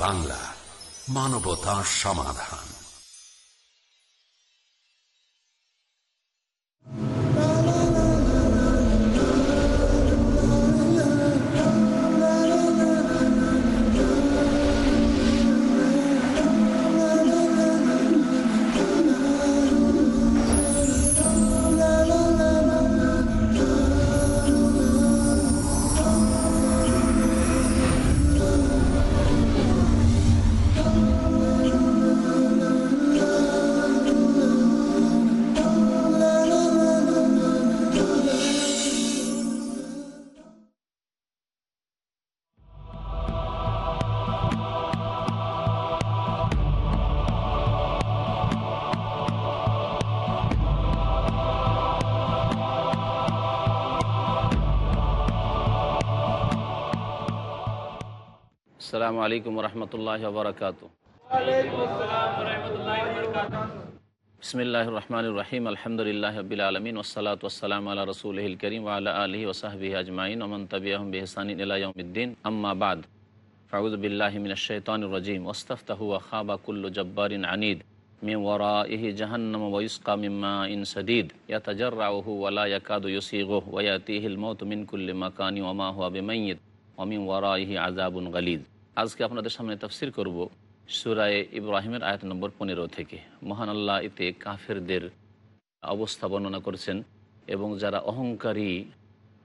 বাংলা মানবতা সমাধান। السلام عليكم ورحمة الله وبركاته. بسم الله الرحمن الرحيم الحمد لله رب العالمين والصلاة والسلام على رسوله الكريم وعلى آله وصحبه أجمعين ومن تبعهم بإحسان إلى يوم الدين. أما بعد فأعوذ بالله من الشيطان الرجيم. واستفتحوا وخاب كل جبار عنيد. من ورائه جهنم ويسقى من ماء سديد. يتجرعه ولا يكاد يسيغه ويأتيه الموت من كل مكان وما هو بميت. ومن ورائه عذاب غليظ. আজকে আপনাদের সামনে তফসির করব সুরায় ইব্রাহিমের আয়াত নম্বর পনেরো থেকে। মহান আল্লাহ এতে কাফেরদের অবস্থা বর্ণনা করেছেন এবং যারা অহংকারী,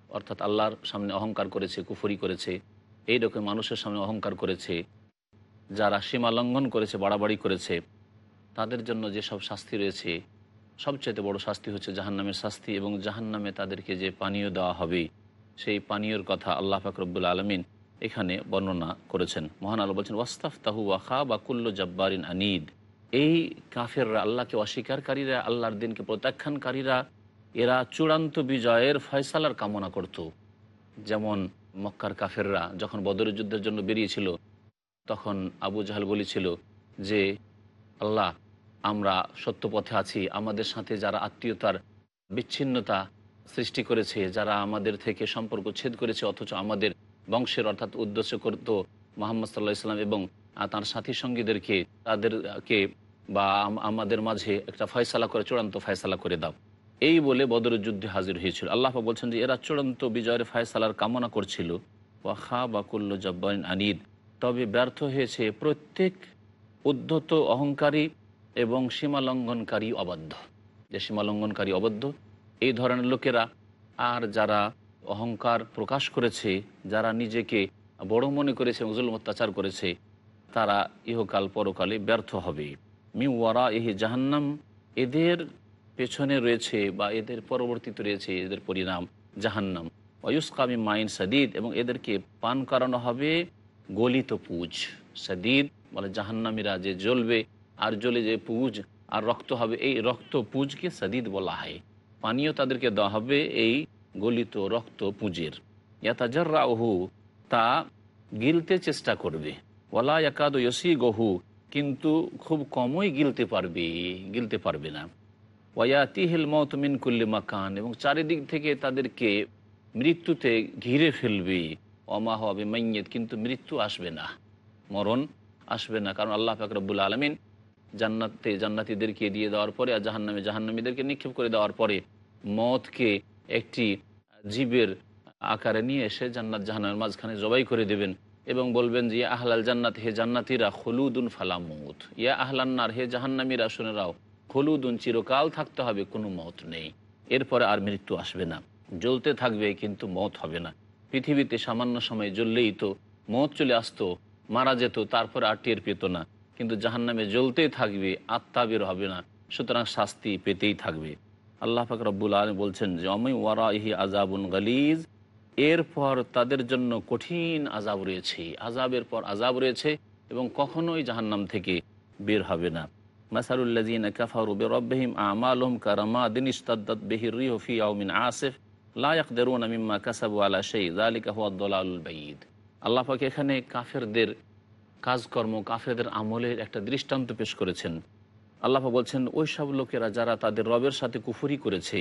অর্থাৎ আল্লাহর সামনে অহংকার করেছে, কুফরি করেছে, এই রকম মানুষের সামনে অহংকার করেছে, যারা সীমা লঙ্ঘন করেছে, বাড়াবাড়ি করেছে, তাদের জন্য যেসব শাস্তি রয়েছে সবচেয়ে বড় শাস্তি হচ্ছে জাহান্নামের শাস্তি এবং জাহান্নামে তাদেরকে যে পানীয় দেওয়া হবে, সেই পানীয়র কথা আল্লাহ ফাকরবুল আলমিন এখানে বর্ণনা করেছেন। মহান আল্লাহ বলছেন ওয়াস্তাফ তাহু ওয়াখা বা কুল্ল জব্বারিন আনিদ। এই কাফেররা আল্লাহকে অস্বীকারীরা, আল্লাহর দিনকে প্রত্যাখ্যানকারীরা, এরা চূড়ান্ত বিজয়ের ফয়সালার কামনা করত। যেমন মক্কার কাফেররা যখন বদরের যুদ্ধের জন্য বেরিয়েছিল, তখন আবু জাহাল বলেছিল যে, আল্লাহ, আমরা সত্য পথে আছি। আমাদের সাথে যারা আত্মীয়তার বিচ্ছিন্নতা সৃষ্টি করেছে, যারা আমাদের থেকে সম্পর্ক ছেদ করেছে, অথচ আমাদের বংশের অর্থাৎ উদ্দেশ্য করত মোহাম্মদ সাল্লাহ ইসলাম এবং তার সাথী সঙ্গীদেরকে, তাদেরকে বা আমাদের মাঝে একটা ফয়সালা করে, চূড়ান্ত ফয়সালা করে দাও। এই বলে বদরের যুদ্ধে হাজির হয়েছিল। আল্লাহ বলছেন যে, এরা চূড়ান্ত বিজয়ের ফয়সালার কামনা করছিল। ওয়াখা বাকুল্ল জব্বাইন আনিদ। তবে ব্যর্থ হয়েছে প্রত্যেক উদ্ধত অহংকারী এবং সীমালঙ্ঘনকারী অবাধ্য। যে সীমালঙ্ঘনকারী অবদ্ধ এই ধরনের লোকেরা আর যারা অহংকার প্রকাশ করেছে, যারা নিজেকে বড় মনে করেছে এবং জুল অত্যাচার করেছে, তারা ইহকাল পরকালে ব্যর্থ হবে। মি ওয়ারা এহি জাহান্নাম, এদের পেছনে রয়েছে বা এদের পরবর্তীতে রয়েছে এদের পরিণাম জাহান্নাম। অয়ুসকামি মাইন সাদিদ, এবং এদেরকে পান করানো হবে গলিত পুজ। সাদিদ বলে জাহান্নামীরা যে জ্বলবে আর জ্বলে যে পুজ আর রক্ত হবে, এই রক্ত পুজকে সাদিদ বলা হয়। পানীয় তাদেরকে দেওয়া হবে এই গলিত রক্ত পুঁজের। ইয়াতাজার রাহু তা গিলতে চেষ্টা করবে। ওলা একাদ ইয়সি গহু কিন্তু খুব কমই গিলতে পারবে গিলতে পারবে না। ওয়াতিহিল মত মিন কুল্লি মাকান, এবং চারিদিক থেকে তাদেরকে মৃত্যুতে ঘিরে ফেলবে। অমা হবে মাইয়েত কিন্তু মৃত্যু আসবে না, মরণ আসবে না, কারণ আল্লাহ ফাকরবুল আলমিন জান্নাতে জান্নাতিদেরকে দিয়ে দেওয়ার পরে আর জাহান্নামে জাহান্নামীদেরকে নিক্ষেপ করে দেওয়ার পরে মতকে একটি জীবের আকারে নিয়ে এসে জান্নাত জাহান্নামের মাঝখানে জবাই করে দেবেন এবং বলবেন যে আহলাল জান্নাত, হে জান্নাতিরা হলুদুন ফালামুত ইয়া আহলান্নার হে জাহান্নামীরা শুনেরাও হলুদুন চিরকাল থাকতে হবে, কোনো মত নেই। এরপরে আর মৃত্যু আসবে না। জ্বলতে থাকবে, কিন্তু মত হবে না। পৃথিবীতে সামান্য সময় জ্বললেই তো মত চলে আসতো, মারা যেত, তারপরে আর টের পেত না। কিন্তু জাহান্নামে জ্বলতেই থাকবে, আত্মা বের হবে না। সুতরাং শাস্তি পেতেই থাকবে। আল্লাহ পাক রব্বুল আলম বলছেন যে, অমি ওয়ারাহি আজাবুন গালিজ। এরপর তাদের জন্য কঠিন আজাব রয়েছে। আজাবের পর আজাব রয়েছে এবং কখনোই জাহান্নাম থেকে বের হবে না। মাসারুল্লাজিন কাফারু বেরব্বাহিম আমালুম কারামা দিন ইস্তাদ্দাত বিহির রিহফি আউমিন আসিফ। লায়াকদেরুন মিম্মা কাসাবু আলা সেই জালিকা হুয়া দলালুল বাইদ। আল্লাহ পাক এখানে কাফেরদের কাজকর্ম, কাফেরদের আমলের একটা দৃষ্টান্ত পেশ করেছেন। আল্লাহ বলছেন, ওই সব লোকেরা যারা তাদের রবের সাথে কুফুরি করেছে,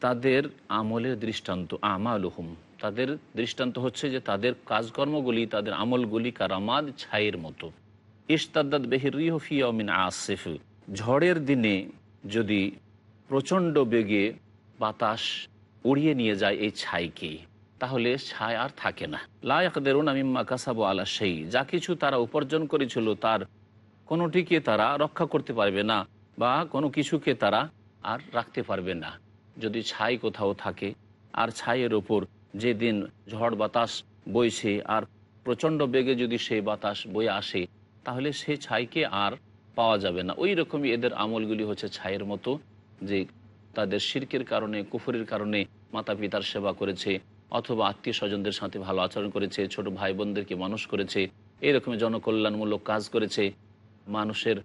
তাদের আমলের দৃষ্টান্ত, আমালুহুম, তাদের দৃষ্টান্ত হচ্ছে যে তাদের কাজকর্মগুলি, তাদের আমলগুলি কারামাদ ছাইয়ের মতো। ইস্তাদ্দাদ বেহিরিহ ফিয়মিন আসিফ, ঝড়ের দিনে যদি প্রচণ্ড বেগে বাতাস উড়িয়ে নিয়ে যায় এই ছাইকে, তাহলে ছায় আর থাকে না। লায়কদেরুন আমি মাকাসাবো আলা সেই যা কিছু তারা উপার্জন করেছিল তার কোনোটিকে তারা রক্ষা করতে পারবে না বা কোনো কিছুকে তারা আর রাখতে পারবে না। যদি ছাই কোথাও থাকে, আর ছাইয়ের ওপর যেদিন ঝড় বাতাস বইছে আর প্রচণ্ড বেগে যদি সেই বাতাস বয়ে আসে, তাহলে সে ছাইকে আর পাওয়া যাবে না। ওই রকমই এদের আমলগুলি হচ্ছে ছাইয়ের মতো, যে তাদের শির্কের কারণে, কুফুরের কারণে মাতা পিতার সেবা করেছে অথবা আত্মীয় স্বজনদের সাথে ভালো আচরণ করেছে, ছোট ভাই বোনদেরকে মানুষ করেছে এরকম জনকল্যাণমূলক কাজ করেছে। মানুষের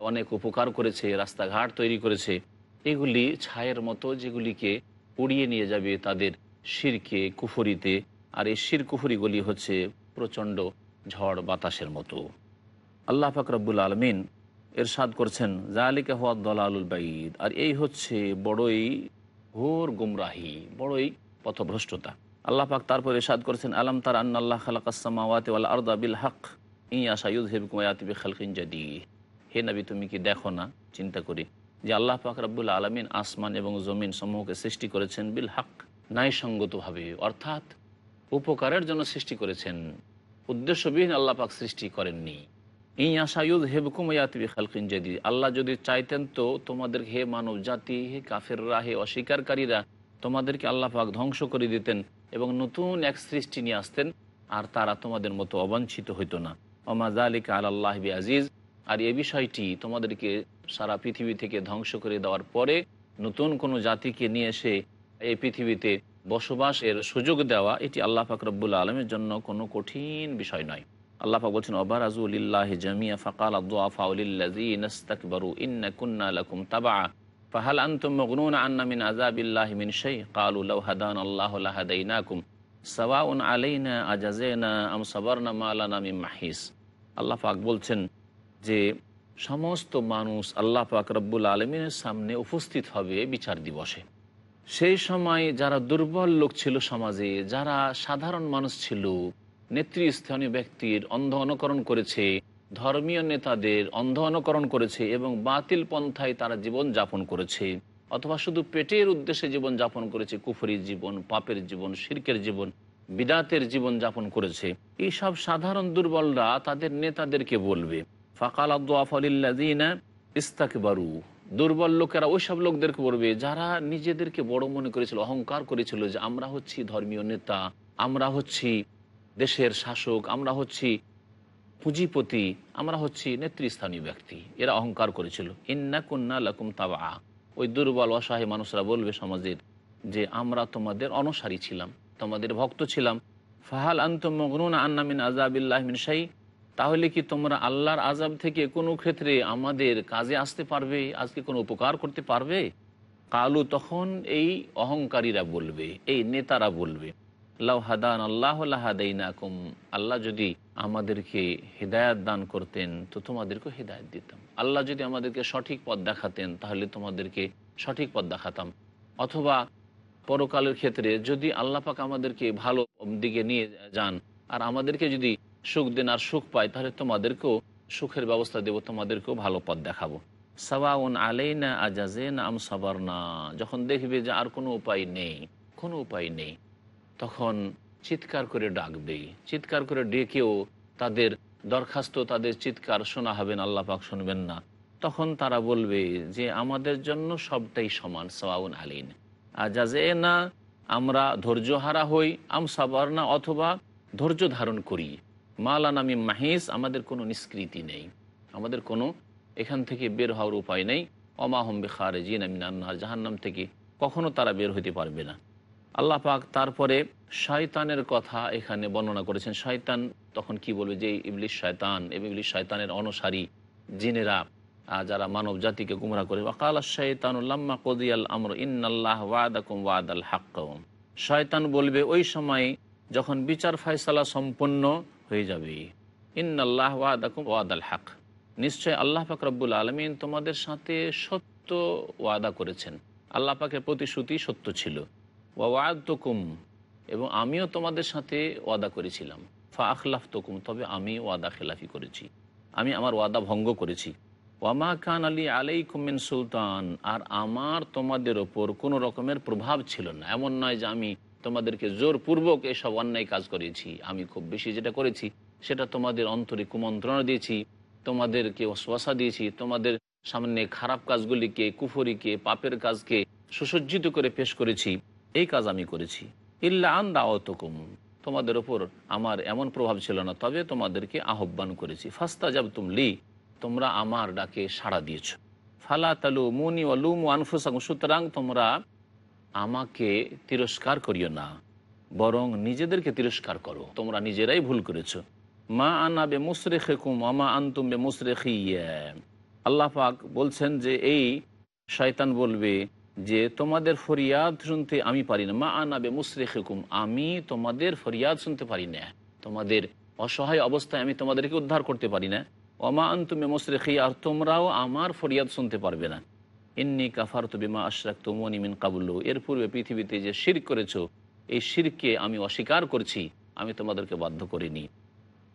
অনেক উপকার করেছে, রাস্তাঘাট তৈরি করেছে, এগুলি ছায়ের মতো যেগুলিকে উড়িয়ে নিয়ে যাবে তাদের শিরকে, কুফরিতে। আর এই শির কুফরিগুলি হচ্ছে প্রচণ্ড ঝড় বাতাসের মতো। আল্লাহ ফাকরাবুল আলমিন এরশাদ করছেন জালিকা হওয়া দলালুল বাইদ আর এই হচ্ছে বড়ই ঘোর গুমরাহি, বড়ই পথভ্রষ্টতা। আল্লাহ পাক তারপর এরশাদ করেছেন, আলম তার আন্না আন্নাল্লাহ খালাকাসমাওয়াতে ওয়াল আরদা বিল হক? হে নবী, তুমি কি দেখো না? চিন্তা করি। যে আল্লাহ পাক রাব্বুল আলমিন আসমান এবং জমিন সমূহকে সৃষ্টি করেছেন বিল হক, ন্যায়সঙ্গতভাবে, অর্থাৎ উপকারের জন্য সৃষ্টি করেছেন। উদ্দেশ্যবিহীন আল্লাহ পাক সৃষ্টি করেননি। এই আশায়ুদ হেবকুম ইয়াতিবি খালকিন জাদি আল্লাহ যদি চাইতেন তো তোমাদের হে মানব জাতি, হে কাফেররা, হে অস্বীকারীরা তোমাদেরকে আল্লাহ পাক ধ্বংস করে দিতেন এবং নতুন এক সৃষ্টি নিয়ে আসতেন, আর তারা তোমাদের মতো অবাঞ্ছিত হইতো না। ওমাজ আল্লাহ বি আজিজ আর এ বিষয়টি তোমাদেরকে সারা পৃথিবী থেকে ধ্বংস করে দেওয়ার পরে নতুন কোনো জাতিকে নিয়ে এসে এই পৃথিবীতে বসবাসের সুযোগ দেওয়া, এটি আল্লাহ পাক রব্বুল আলমের জন্য কোনো কঠিন বিষয় নয়। আল্লাহ পাক বলছেন অবারাজুল্লাহ জামিয়া ফাকাল আব্দুআফাউলিল্লাযীনাস্তাকবারু ইন্না কুন্না লাকুম তাবা ফাহাল আনতুম মাগনুন আন্না মিন আযাবিল্লাহি মিন শাই ক্বালু লাউ হাদানা আলাইনা আজাজানা আম বলছেন যে, সমস্ত মানুষ আল্লাহ পাক রব্বুল আলমিনের সামনে উপস্থিত হবে বিচার দিবসে। সেই সময় যারা দুর্বল লোক ছিল সমাজে, যারা সাধারণ মানুষ ছিল, নেতৃস্থানীয় ব্যক্তির অন্ধ অনুকরণ করেছে, ধর্মীয় নেতাদের অন্ধ অনুকরণ করেছে এবং বাতিল পন্থায় তারা জীবন যাপন করেছে। অথবা শুধু পেটের উদ্দেশ্যে জীবন যাপন করেছে, কুফরির জীবন, পাপের জীবন, শির্কের জীবন, বিদাতের জীবন যাপন করেছে, এইসব সাধারণ দুর্বলরা তাদের নেতাদেরকে বলবে, ফাকাল আব্দুআফালিল্লাদিনা ইস্তাকবারু। দুর্বল লোকেরা ওইসব লোকদেরকে বলবে, যারা নিজেদেরকে বড় মনে করেছিল, অহংকার করেছিল যে আমরা হচ্ছি ধর্মীয় নেতা, আমরা হচ্ছি দেশের শাসক, আমরা হচ্ছি পুঁজিপতি, আমরা হচ্ছি নেতৃস্থানীয় ব্যক্তি, এরা অহংকার করেছিল। ইন্না কুন্না লাকুম তাবা ওই দুর্বল, অসহায় মানুষরা বলবে সমাজের যে, আমরা তোমাদের অনসারী ছিলাম, তোমাদের ভক্ত ছিলাম। ফাহাল আন্তম মগনুন আন্নামিন আজাবিল্লাহ মিন শাই। তাহলে কি তোমরা আল্লাহর আজাব থেকে কোনো ক্ষেত্রে আমাদের কাজে আসতে পারবে? আজকে কোনো উপকার করতে পারবে? কালু, তখন এই অহংকারীরা বলবে, এই নেতারা বলবে, লাউ হাদান আল্লাহ হাদাইনাকুম আল্লাহ যদি আমাদেরকে হেদায়াত দান করতেন, তো তোমাদেরকেও হেদায়ত দিতাম। আল্লাহ যদি আমাদেরকে সঠিক পথ দেখাতেন, তাহলে তোমাদেরকে সঠিক পথ দেখাতাম। অথবা পরকালের ক্ষেত্রে যদি আল্লাহ পাক আমাদেরকে ভালো দিকে নিয়ে যান, আর আমাদেরকে যদি সুখ দেন আর সুখ পাই তাহলে তোমাদেরকেও সুখের ব্যবস্থা দেব, তোমাদেরকেও ভালো পথ দেখাবো। সাবাউন আলাইনা আজাজেন আম সাবার না যখন দেখবে যে আর কোনো উপায় নেই, কোনো উপায় নেই, তখন চিৎকার করে ডাকবে চিৎকার করে ডেকেও তাদের দরখাস্ত তাদের চিৎকার শোনা হবেন আল্লাহ পাক শুনবেন না। তখন তারা বলবে যে, আমাদের জন্য সবটাই সমান সাবাউন আলীন। আজাজে না আমরা ধৈর্যহারা হই, আম সাবার না অথবা ধৈর্য ধারণ করি। মালান আমি মাহিস, আমাদের কোনো নিষ্কৃতি নেই। আমাদের কোনো এখান থেকে বের হওয়ার উপায় নেই। অমাহম বেখারে জিন আমিনান্নার জাহান্নাম থেকে কখনো তারা বের হইতে পারবে না। আল্লাহ পাক তারপরে শয়তানের কথা এখানে বর্ণনা করেছেন। শয়তান তখন কি বলবে? যে ইবলিশ শয়তান ইবলিশ শয়তানের অনুসারী জিনেরা যারা মানব জাতিকে গুমরা করে। ওয়াকাল শৈতানুল্লাম্মা কদিয়াল আমর, ইন্নাল্লাহ ওয়াদাকুম ওয়াদ আল হাক্কম শয়তান বলবে, ওই সময় যখন বিচার ফয়সালা সম্পন্ন হয়ে যাবে। ইন্নাল্লাহ ওয়াদাকুম ওয়াদ আল হাক নিশ্চয় আল্লাহ পাক রব্বুল আলমিন তোমাদের সাথে সত্য ওয়াদা করেছেন। আল্লাহ পাকের প্রতিশ্রুতি সত্য ছিল। ওয়াদতুকুম এবং আমিও তোমাদের সাথে ওয়াদা করেছিলাম। ফা আখলাফ তকুম তবে আমি ওয়াদা খেলাফি করেছি। আমি আমার ওয়াদা ভঙ্গ করেছি। ওয়ামা খান আলী আলাই কুমিন সুলতান, আর আমার তোমাদের ওপর কোনো রকমের প্রভাব ছিল না। এমন নয় যে আমি তোমাদেরকে জোরপূর্বক এসব অন্যায় কাজ করেছি। আমি খুব বেশি যেটা করেছি, সেটা তোমাদের অন্তরে কুমন্ত্রণা দিয়েছি, তোমাদেরকে অশ্বাসা দিয়েছি, তোমাদের সামনে খারাপ কাজগুলিকে, কুফরিকে, পাপের কাজকে সুসজ্জিত করে পেশ করেছি। এই কাজ আমি করেছি। ইল্লা আন দাওয়াতকুম। তোমাদের ওপর আমার এমন প্রভাব ছিল না, তবে তোমাদেরকে আহ্বান করেছি। ফাস্তা যাব তুমলি তোমরা আমার ডাকে সাড়া দিয়েছ। ফালা তালু মুনি অলুম আনফুসাং সুতরাং তোমরা আমাকে তিরস্কার করিও না, বরং নিজেদেরকে তিরস্কার করো। তোমরা নিজেরাই ভুল করেছ। মা আনা বে মুসরে খেকুম আমা আন্তুম বে মুসরে আল্লাহ পাক বলছেন যে, এই শয়তান বলবে যে তোমাদের ফরিয়াদ শুনতে আমি পারি না। মা আনাবে মুসরে খেকুম আমি তোমাদের ফরিয়াদ শুনতে পারি না। তোমাদের অসহায় অবস্থায় আমি তোমাদেরকে উদ্ধার করতে পারি না। অমা আন্তুমে মুসরেখি আর তোমরাও আমার ফরিয়াদ শুনতে পারবে না। ইন্নি কাফার তো বিমা আশরাক তুমনি মিন কাবুল্লু এর পূর্বে পৃথিবীতে যে শির করেছ, এই শিরকে আমি অস্বীকার করছি। আমি তোমাদেরকে বাধ্য করিনি।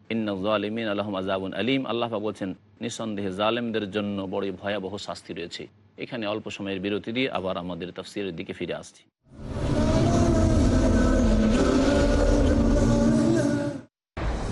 ইন্নালিমিন আলহম আজাবুন আলিম। আল্লাহ বলছেন, নিঃসন্দেহে জালেমদের জন্য বড়ই ভয়াবহ শাস্তি রয়েছে। এখানে অল্প সময়ের বিরতি দিয়ে আবার আমাদের তাফসিরের দিকে ফিরে আসছি।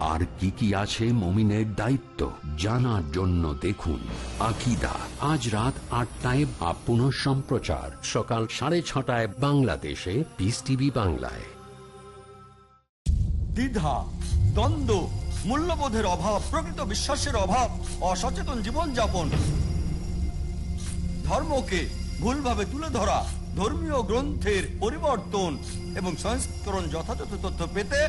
আর কি কি আছে মমিনের দায়িত্ব জানার জন্য দেখুন। আকিদা, আজ রাত আটটায় বা পুনঃ সম্প্রচার, সকাল সাড়ে ছটায় বাংলাদেশে পিস টিভি বাংলায়। দ্বিধা, দ্বন্দ্ব, মূল্যবোধের অভাব, প্রকৃত বিশ্বাসের অভাব, অসচেতন জীবনযাপন। ধর্মকে ভুলভাবে তুলে ধরা, ধর্মীয় গ্রন্থের পরিবর্তন এবং সংস্করণ যথাযথ তথ্য পেতে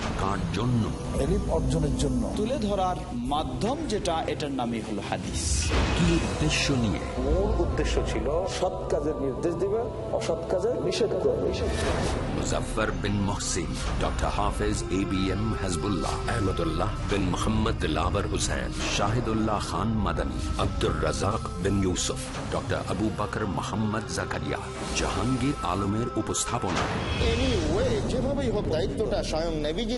কার জন্য। অর্জনের জন্য। তুলে ধরার মাধ্যম যেটা এটার নামই হলো হাদিস। কি উদ্দেশ্য নিয়ে? মূল উদ্দেশ্য ছিল সৎ কাজের নির্দেশ দিবে অসৎ কাজের নিষেধ করবে। Muzaffar bin Mohsin doctor Hafez A B M Hizbullah Ahmadullah bin Mohammad lover Hussain Shahidullah Khan Madani Abdur Razzak bin Yusuf doctor Abu Bakar Mohammad Zakaria. Jahangir আলমের উপস্থাপনা। যেভাবেই হোক দায়িত্বটা স্বয়ং নেভিজি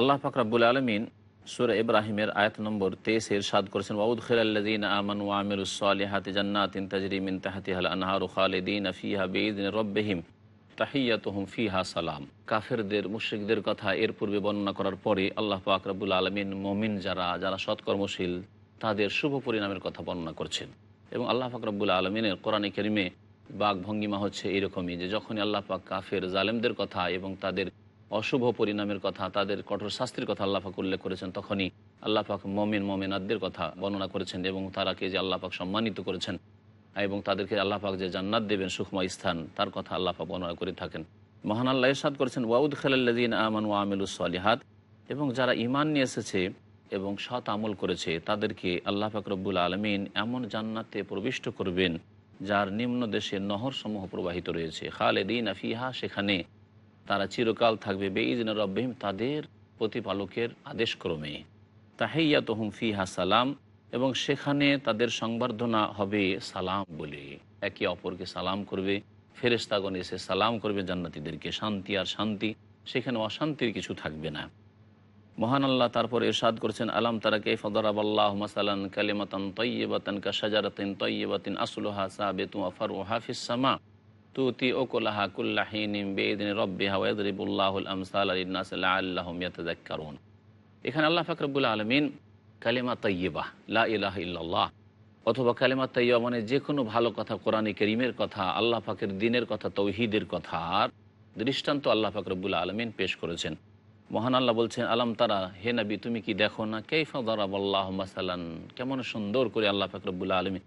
আল্লাহ ফাকরাবুল আলমিন সুর ইব্রাহিমের আয়াত নম্বর তেইশের সাদ করেছেন ওয়াউদ খিলাল্লাদিন আমান ওয়ামির সালিহাতি জান্নাতিন তাজরিমিন তাহাতি হাল আনহারু খালিদিন ফিহা বেদিন রব্বেহিম, তাহিয়াতহুম ফিহা সালাম। কাফেরদের, মুশ্রিকদের কথা এর পূর্বে বর্ণনা করার পরে আল্লাহ পাক রাবুল আলমিন মমিন যারা যারা সৎকর্মশীল, তাদের শুভ পরিণামের কথা বর্ণনা করছেন। এবং আল্লাহ পাক রব্বুল আলমিনের কোরআনে কেরিমে বাঘ ভঙ্গিমা হচ্ছে এরকমই যে যখনই আল্লাহ পাক কাফের জালেমদের কথা এবং তাদের অশুভ পরিণামের কথা, তাদের কঠোর শাস্তির কথা আল্লাহাক উল্লেখ করেছেন, তখনই আল্লাহ পাক মমিন মমিনাদদের কথা বর্ণনা করেছেন এবং তারাকে যে আল্লাহ পাক সম্মানিত করেছেন এবং তাদেরকে আল্লাহ পাক যে জান্নাত দেবেন সুখময় স্থান, তার কথা আল্লাহ পাক বর্ণনা করে থাকেন। মহান আল্লাহ ইরশাদ করেছেন ওয়াউদ খালাল্লাদিন আমান ওয়া আমিলুস সালিহাত এবং যারা ইমান নিয়ে এসেছে এবং সৎ আমল করেছে, তাদেরকে আল্লাহ পাক রব্বুল আলমিন এমন জান্নাতে প্রবিষ্ট করবেন, যার নিম্ন দেশে নহর সমূহ প্রবাহিত রয়েছে। খালেদিন আফিহা সেখানে তারা চিরকাল থাকবে বেইদিন রব্বাহিম, তাদের প্রতিপালকের আদেশক্রমে। তাহাইয়া তহুম ফিহা সালাম, এবং সেখানে তাদের সংবর্ধনা হবে সালাম বলে। একে অপরকে সালাম করবে ফেরেস্তাগণ এসে সালাম করবে জান্নাতিদেরকে। শান্তি আর শান্তি, সেখানে অশান্তির কিছু থাকবে না। মহান আল্লাহ তারপর এরশাদ করেছেন, আলাম তারা কে ফদরাবাল্লাহ মাসালান কালিমাতান তৈবাতান কাশাজারাতিন তৈবাতিন আসলুহা সাবেতু আফার ও হাফিস সামা। তুতি ওকলাহা কুল্লাহিনিম বেদিন রব্বিহা ওয়াদরিবুল্লাহুল আমসাল আলিনাস আল্লাহম ইয়াতাযাক্কারুন। এখানে আল্লাহ ফাকরবুল আলমিন কালিমা তৈয়বা লা ইলাহ ইল্লাল্লাহ, অথবা কালিমা তৈয়বা মানে যে কোনো ভালো কথা, কোরআনে করিমের কথা, আল্লাহ ফাকের দিনের কথা, তৌহিদের কথা আর দৃষ্টান্ত আল্লাহ ফাকরবুল আলমিন পেশ করেছেন। মহান আল্লাহ বলছেন, আলাম তারা, হে নবী, তুমি কি দেখো না? কেফা দরাবাল্লাহ মাসালান? কেমন সুন্দর করে আল্লাহ ফাকরবুল্লা আলমী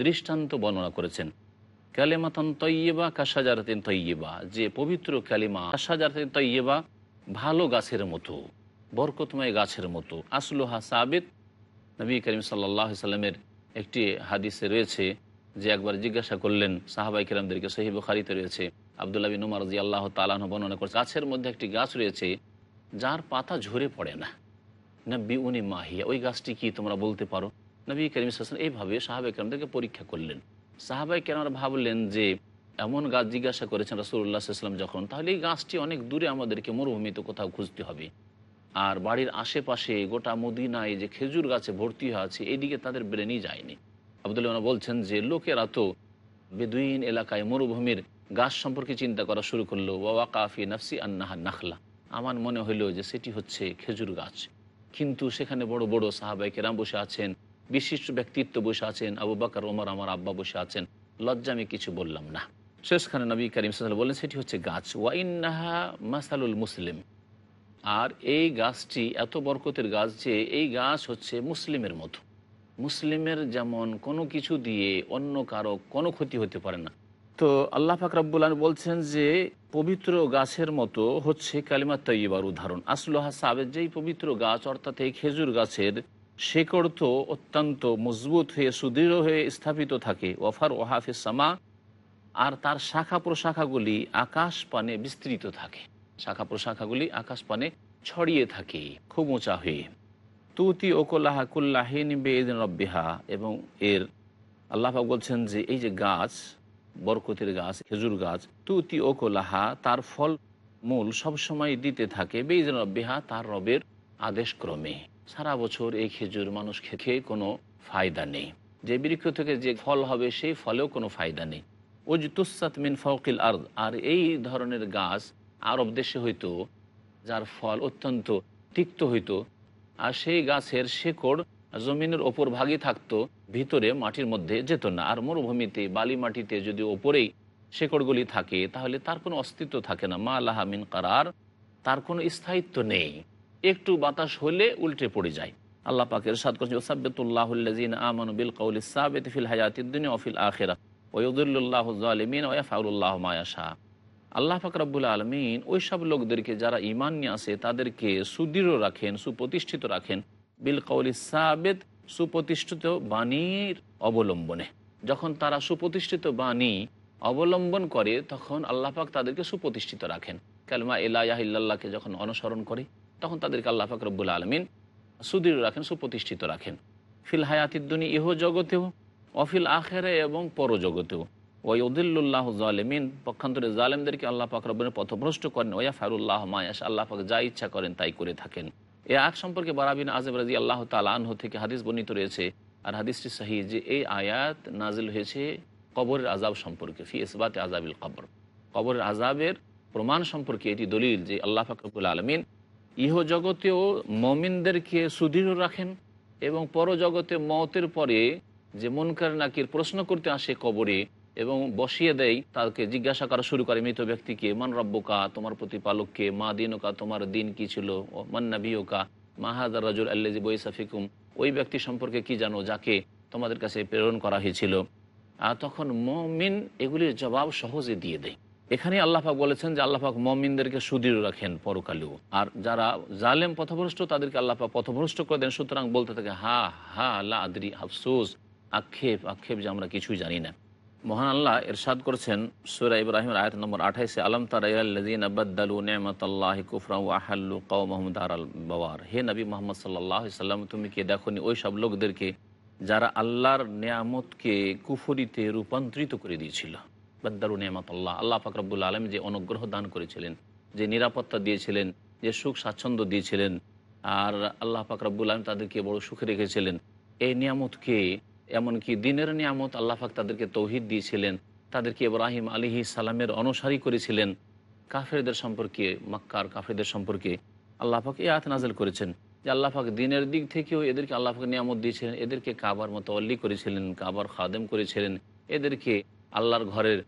দৃষ্টান্ত বর্ণনা করেছেন। কালেমাতন তৈয়বা কাসাজারাতিন তৈয়বা যে পবিত্র কালিমা কাসাজারাতিন তৈয়বা ভালো গাছের মতো, বরকতময় গাছের মতো। আসলোহা সাবিত, নবী করিম সাল্লাহ সাল্লামের একটি হাদিসে রয়েছে যে একবার জিজ্ঞাসা করলেন সাহাবাই কিরামদেরকে সহিব খারিতে রয়েছে, আবদুল্লাহ বিন জি আল্লাহ তালাহ বর্ণনা করছে, গাছের মধ্যে একটি গাছ রয়েছে যার পাতা ঝরে পড়ে না। নব্বী উনি মাহিয়া, ওই গাছটি কি তোমরা বলতে পারো? নবী করিম হাসান এইভাবে সাহাবাই কেরামদেরকে পরীক্ষা করলেন। সাহাবাই কেরামরা ভাবলেন যে, এমন গাছ জিজ্ঞাসা করেছেন রাসুল্লাহ সাল্লাম যখন, তাহলে এই গাছটি অনেক দূরে আমাদেরকে মরুভূমিতে কোথাও খুঁজতে হবে। আর বাড়ির আশেপাশে গোটা মদিনায় যে খেজুর গাছে ভর্তি হয়ে আছে, এদিকে তাদের ব্রেনই যায়নি। আবদুল্লাহ বলছেন যে, লোকেরা তো বেদুইন এলাকায় মরুভূমির গাছ সম্পর্কে চিন্তা করা শুরু করল। ওয়া কাফি নাফসি আন্নাহা নাখলা। আমার মনে হইল যে, সেটি হচ্ছে খেজুর গাছ। কিন্তু সেখানে বড় বড় সাহাবাই কেরাম বসে আছেন। বিশিষ্ট ব্যক্তিত্ব বসে আছেন, আবু বাকর, ওমর, আমার আব্বা বসে আছেন। লজ্জা আমি কিছু বললাম না। শেষখানে নবী করিম সাল বললেন সেটি হচ্ছে গাছ। ওয়াইন্নাহা মাসালুল মুসলিম। আর এই গাছটি এত বরকতের গাছ যে এই গাছ হচ্ছে মুসলিমের মতো। মুসলিমের যেমন কোনো কিছু দিয়ে অন্য কারও কোনো ক্ষতি হতে পারে না। তো আল্লাহ ফাকরাবুল্লাহ বলছেন যে, পবিত্র গাছের মতো হচ্ছে কালিমা তৈবার উদাহরণ। আসলোহা সাবেদ, যেই পবিত্র গাছ অর্থাৎ এই খেজুর গাছের শেকড় তো অত্যন্ত মজবুত হয়ে, সুদৃঢ় হয়ে স্থাপিত থাকে। ওয়াফার ওহাফিস সামা, আর তার শাখা প্রশাখাগুলি আকাশ পানে বিস্তৃত থাকে। শাখা প্রশাখাগুলি আকাশ পানে ছড়িয়ে থাকে, খুব উঁচা হয়ে। তুতি ওকলাহা কুল্লাহিন বেদিন রব্বিহা, এবং এর আল্লাহ বলছেন যে, এই যে গাছ, বরকতের গাছ, খেজুর গাছ, তুতি ওকলাহা, তার ফল মূল সবসময় দিতে থাকে। বেদিন রব্বিহা, তার রবের আদেশ ক্রমে সারা বছর এই খেজুর মানুষ খেয়ে কোনো ফায়দা নেই। যে বৃক্ষ থেকে যে ফল হবে, সেই ফলেও কোনো ফায়দা নেই। ওজ তুসাত মিন ফকিল আর্দ, আর এই ধরনের গাছ আরব দেশে হইতো, যার ফল অত্যন্ত তিক্ত হইতো, আর সেই গাছের শেকড় জমিনের ওপর ভাগই থাকতো, ভিতরে মাটির মধ্যে যেত না। আর মরুভূমিতে, বালি মাটিতে যদি ওপরেই শেকড়গুলি থাকে, তাহলে তার কোনো অস্তিত্ব থাকে না। মা আল্লাহ মিন কারার, তার কোনো স্থায়িত্ব নেই। একটু বাতাস হলে উল্টে পড়ে যায়। আল্লাহ পাকের সাদ করছে ওসাবেতুল্লাহুল্লাজিন আমানু বিল কৌল সাবেত ফিল অফিল আখেরা ওয়দুল্লাহ জালিমিন ওয়াফাউল্লাহ মায়াশা আল্লাহ ফাকরাবুল আলমিন ওই সব লোকদেরকে যারা ইমান নিয়ে আসে তাদেরকে সুদৃঢ় রাখেন, সুপ্রতিষ্ঠিত রাখেন বিল কৌলি সাবেদ সুপ্রতিষ্ঠিত বাণীর অবলম্বনে। যখন তারা সুপ্রতিষ্ঠিত বাণী অবলম্বন করে, তখন আল্লাহ পাক তাদেরকে সুপ্রতিষ্ঠিত রাখেন। কালমা ইল্লাহিল্লাহকে যখন অনুসরণ করে তখন তাদেরকে আল্লাহ পাক রব্বুল আলমিন সুদৃঢ় রাখেন, সুপ্রতিষ্ঠিত রাখেন। ফিল হায়াতিদ্দুনি ইহ জগতেও অফিল আখেরে এবং পরজগতেও ওয়দুল্লাহ জালেমিন, পক্ষান্তরে জালেমদেরকে আল্লাহ পাক পথভ্রষ্ট করেন। ওয়া ফারুল্লাহ মায়াস আল্লাহ পাক যা ইচ্ছা করেন তাই করে থাকেন। এ আগ সম্পর্কে বারাবিন আজম রাজি আল্লাহ তালাহ থেকে হাদিস বর্ণিত রয়েছে আর হাদিসটি সাহি যে এই আয়াত নাজিল হয়েছে কবরের আজাব সম্পর্কে, ফি ইসবাতে আজাবিল কবর। কবরের আজাবের প্রমাণ সম্পর্কে এটি দলিল যে আল্লাহ ফাকরুল আলমিন ইহ জগতেও মমিনদেরকে সুদৃঢ় রাখেন এবং পরজগতে মতের পরে যে মনকার নাকির প্রশ্ন করতে আসে কবরে এবং বসিয়ে দেয়, তাকে জিজ্ঞাসা করা শুরু করে, মৃত ব্যক্তিকে, মান রব্বকা, তোমার প্রতিপালককে, মা দিনকা, তোমার দিন কি ছিল? মান্নাবিয়কা মাহাদার রাজুল আল্লাজি বৈসাফিকুম ওই ব্যক্তি সম্পর্কে কি জানো? যাকে তোমাদের কাছে প্রেরণ করা হয়েছিল। আর তখন মমিন এগুলির জবাব সহজে দিয়ে দেয়। এখানে আল্লাহাক বলেছেন যে আল্লাহাক মমিনদেরকে সুদৃঢ় রাখেন পরকালেও। আর যারা জালেম পথভ্রষ্ট, তাদেরকে আল্লাহাক পথভ্রষ্ট করে দেন। সুতরাং বলতে থাকে, হা হা আল্লাহ আদরি, আফসোস, আক্ষেপ আক্ষেপ যে আমরা কিছুই জানি না। মহান আল্লাহ এরশাদ করেছেন সুরা ইব্রাহিম আয়াত নম্বর আঠাইশে, আলম তারাইন আবাদ্দালু নেমত আল্লাহ কুফরা আহাল্লু মোহাম্মদ আল বাওয়ার। হে নবী মোহাম্মদ সাল্লাহ সাল্লাম, তুমি কি দেখনি ওই সব লোকদেরকে যারা আল্লাহর নিয়ামতকে কুফরিতে রূপান্তরিত করে দিয়েছিল? বাদ্দারু নিয়ামত আল্লাহ ফাকরাবুল আলম যে অনুগ্রহ দান করেছিলেন, যে নিরাপত্তা দিয়েছিলেন, যে সুখ স্বাচ্ছন্দ্য দিয়েছিলেন, আর আল্লাহ ফাকরাবুল আলম তাদেরকে বড় সুখে রেখেছিলেন। এই নিয়ামতকে, এমনকি দিনের নিয়ামত আল্লাহ পাক তাদেরকে তৌহিদ দিয়েছিলেন, তাদেরকে ইব্রাহিম আলিহি সালামের অনুসারী করেছিলেন। কাফেরদের সম্পর্কে, মক্কার কাফেরদের সম্পর্কে আল্লাহ পাক এই আয়াত নাজেল করেছেন, যে আল্লাহ পাক দিনের দিক থেকেও এদেরকে আল্লাহ পাক নিয়ামত দিয়েছিলেন, এদেরকে কাবার মতো অল্লি করেছিলেন, কাবার খাদেম করেছিলেন, এদেরকে আল্লাহর ঘরের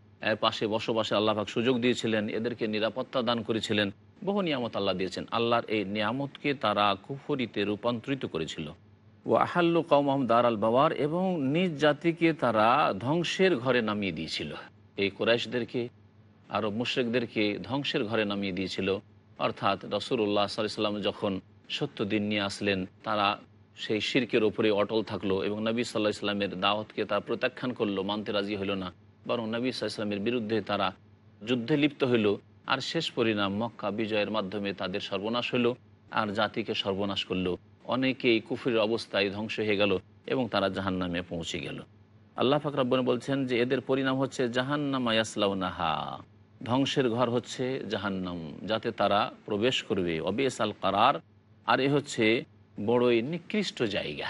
পাশে বসবাসে আল্লাহ পাক সুযোগ দিয়েছিলেন, এদেরকে নিরাপত্তা দান করেছিলেন, বহু নিয়ামত আল্লাহ দিয়েছেন। আল্লাহর এই নিয়ামতকে তারা কুফরিতে রূপান্তরিত করেছিল। ও আহাল্লু কৌমহম দার আল বাবার এবং নিজ জাতিকে তারা ধ্বংসের ঘরে নামিয়ে দিয়েছিল। এই কোরাইশদেরকে আরও মুশ্রেকদেরকে ধ্বংসের ঘরে নামিয়ে দিয়েছিল। অর্থাৎ রসুল্লাহ সাল্লাম যখন সত্য দিন নিয়ে আসলেন, তারা সেই শির্কের ওপরে অটল থাকল এবং নবী সাল্লাহ ইসলামের দাওয়াতকে তারা প্রত্যাখ্যান করল, মানতে রাজি হইল না। বরং নবী সাল্লামের বিরুদ্ধে তারা যুদ্ধে লিপ্ত হইল, আর শেষ পরিণাম মক্কা বিজয়ের মাধ্যমে তাদের সর্বনাশ হইল, আর জাতিকে সর্বনাশ করল। অনেকেই কুফির অবস্থায় ধ্বংস হয়ে গেল এবং তারা জাহান নামে পৌঁছে গেল। আল্লাহ ফাকরাবন বলছেন যে এদের পরিণাম হচ্ছে জাহান্নাম নাহা ধ্বংসের ঘর হচ্ছে জাহান্নাম, যাতে তারা প্রবেশ করবে। অবেস আল কারার, আর এ হচ্ছে বড়ই নিকৃষ্ট জায়গা।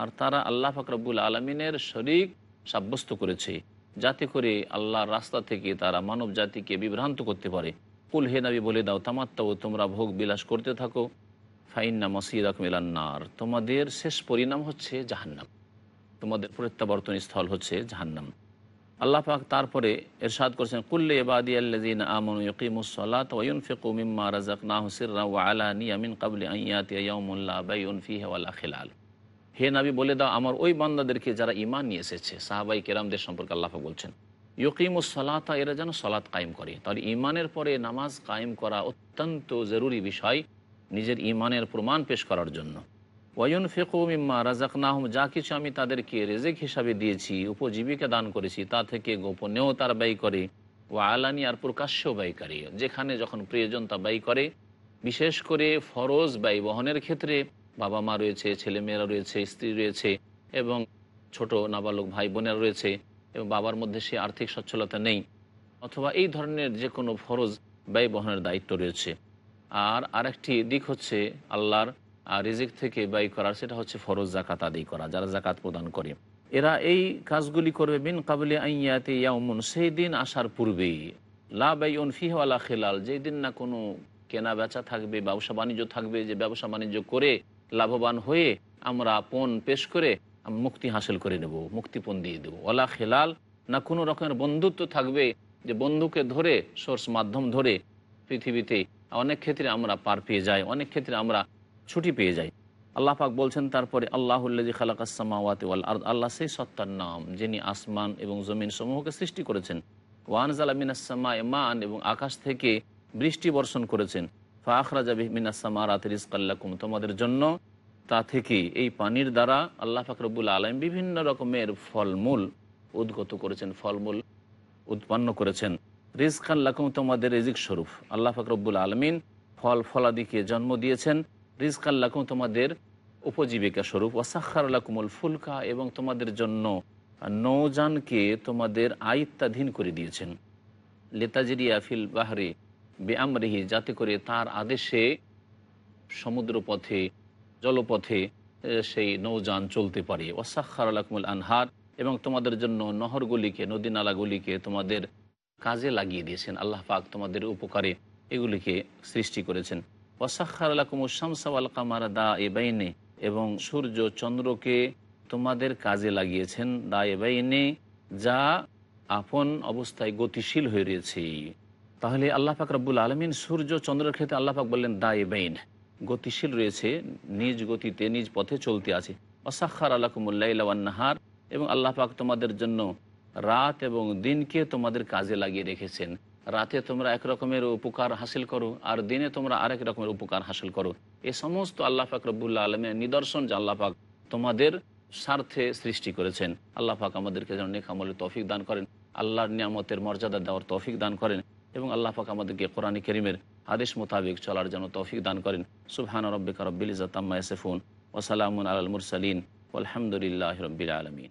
আর তারা আল্লাহ শরিক সাব্যস্ত করেছে, যাতে করে আল্লাহর রাস্তা থেকে তারা মানব জাতিকে বিভ্রান্ত করতে পারে। কুল হে নাবি বলে দাও তামাত্তাও তোমরা ভোগ বিলাস করতে থাকো। ফাইন্না মসিরাক মিলান্নার তোমাদের শেষ পরিণাম হচ্ছে জাহান্নাম। তোমাদের প্রত্যাবর্তন স্থল হচ্ছে জাহান্নাম। আল্লাহ পাক তারপরে এরশাদ করছেন, কুল্লে এবাদি আল্লাদিন আমন ইকিমুসলাত ওয়ুন ফিকু মিম্মা রাজাক না হুসিরা ওয়া আলা নিয়ামিন কাবলি আইয়াতি ইয়াউমুল্লাহ বাইউন ফিহে ওয়ালা খিলাল। হে নাবি, বলে দাও, আমার ওই বান্দাদেরকে যারা ইমান নিয়ে এসেছে, সাহাবাই কেরামদের সম্পর্কে আল্লাহ বলছেন ইয়কিমুসলাতা এরা যেন সলাৎ কায়েম করে। তাহলে ইমানের পরে নামাজ কায়েম করা অত্যন্ত জরুরি বিষয় নিজের ইমানের প্রমাণ পেশ করার জন্য। ওয়ুন ফেকুম ইম্মা রাজাক নাহম যা কিছু আমি তাদেরকে রেজেক হিসাবে দিয়েছি, উপজীবিকা দান করেছি, তা থেকে গোপনেও তার ব্যয় করে। ও আলানি, আর প্রকাশ্য ব্যয় করে। যেখানে যখন প্রয়োজন তা ব্যয় করে, বিশেষ করে ফরজ ব্যয় বহনের ক্ষেত্রে বাবা মা রয়েছে, ছেলেমেয়েরা রয়েছে, স্ত্রী রয়েছে, এবং ছোট নাবালক ভাই বোনেরা রয়েছে, এবং বাবার মধ্যে সে আর্থিক সচ্ছলতা নেই, অথবা এই ধরনের যে কোনো ফরজ ব্যয় বহনের দায়িত্ব রয়েছে। আর আরেকটি দিক হচ্ছে আল্লাহর রিজিক থেকে ব্যয় করার সেটা হচ্ছে ফরজ জাকাত আদায় করা, যারা জাকাত প্রদান করে। এরা এই কাজগুলি করবে বিন কাবলে আইয়াতে ইয়াউমুন, সেই দিন আসার পূর্বেই। লা ফিহওয়ালা খেলাল, যেই দিন না কোনো কেনা বেচা থাকবে ব্যবসা বাণিজ্য থাকবে, যে ব্যবসা বাণিজ্য করে লাভবান হয়ে আমরা পণ পেশ করে মুক্তি হাসিল করে নেব, মুক্তিপণ দিয়ে দেবো। ওলা খেলাল, না কোনো রকমের বন্ধুত্ব থাকবে যে বন্ধুকে ধরে, সোর্স মাধ্যম ধরে পৃথিবীতে অনেক ক্ষেত্রে আমরা পার পেয়ে যাই, অনেক ক্ষেত্রে আমরা ছুটি পেয়ে যাই আল্লাহ পাক বলছেন, তারপরে আল্লাহুল্লাজি খালাকাসমাওয়াতে আর আল্লাহ সেই সত্তার নাম, যিনি আসমান এবং জমিন সমূহকে সৃষ্টি করেছেন। ওয়ানজাল মিনাসমা মান এবং আকাশ থেকে বৃষ্টি বর্ষণ করেছেন। ফাখরাজা মিনাসমা রাত রিজকাল্লাকুম তোমাদের জন্য তা থেকে এই পানির দ্বারা আল্লাহ ফাকরবুল আলম বিভিন্ন রকমের ফলমূল উদ্গত করেছেন, ফলমূল উৎপন্ন করেছেন। রিজকান লাকুম তোমাদের রিজিক স্বরূপ। আল্লাহ ফাকরবুল আলমিন ফল ফলাদিকে জন্ম দিয়েছেন। রিজকান লাকুম, তোমাদের উপজীবিকা স্বরূপ। ওয়াসাক্ষার লাকুমুল ফুলকা, এবং তোমাদের জন্য নৌজানকে তোমাদের আয়ত্তাধীন করে দিয়েছেন। লেতাজরিয়া ফিল বাহারে বেআমরিহি, যাতে করে তার আদেশে সমুদ্র পথে জলপথে সেই নৌযান চলতে পারে। ওসাক্ষার আলাকুমুল আনহার, এবং তোমাদের জন্য নহরগুলিকে নদী নালাগুলিকে তোমাদের কাজে লাগিয়ে দিয়েছেন। আল্লাহ পাক তোমাদের উপকারে এগুলিকে সৃষ্টি করেছেন। দা এবং সূর্য চন্দ্রকে তোমাদের কাজে লাগিয়েছেন দা এ বাইনে যা আপন অবস্থায় গতিশীল হয়ে রয়েছে। তাহলে আল্লাহ পাক রব্বুল আলমিন সূর্য চন্দ্রের ক্ষেত্রে আল্লাহ পাক বললেন দায় বেইন গতিশীল রয়েছে, নিজ গতিতে, নিজ পথে চলতে আছে। অসাক্ষার আল্লাহমুল্লাহার এবং আল্লাহ পাক তোমাদের জন্য রাত এবং দিনকে তোমাদের কাজে লাগিয়ে রেখেছেন। রাতে তোমরা এক রকমের উপকার হাসিল করো, আর দিনে তোমরা আরেক রকমের উপকার হাসিল করো। এ সমস্ত আল্লাহ পাক রব্বুল্লা আলমের নিদর্শন যে আল্লাহ পাক তোমাদের স্বার্থে সৃষ্টি করেছেন। আল্লাহ পাক আমাদেরকে যেন নেকামলের তৌফিক দান করেন, আল্লাহর নিয়ামতের মর্যাদা দেওয়ার তৌফিক দান করেন, এবং আল্লাহ পাক আমাদেরকে কোরআন করিমের আদেশ মোতাবেক চলার যেন তৌফিক দান করেন। সুবহান রব্বিকা রব্বিল ইজাতাম্মা ইয়াসিফুন ওসালামুন আলাল মুরসালিন আলহামদুলিল্লাহ রব্বিল আলমিন।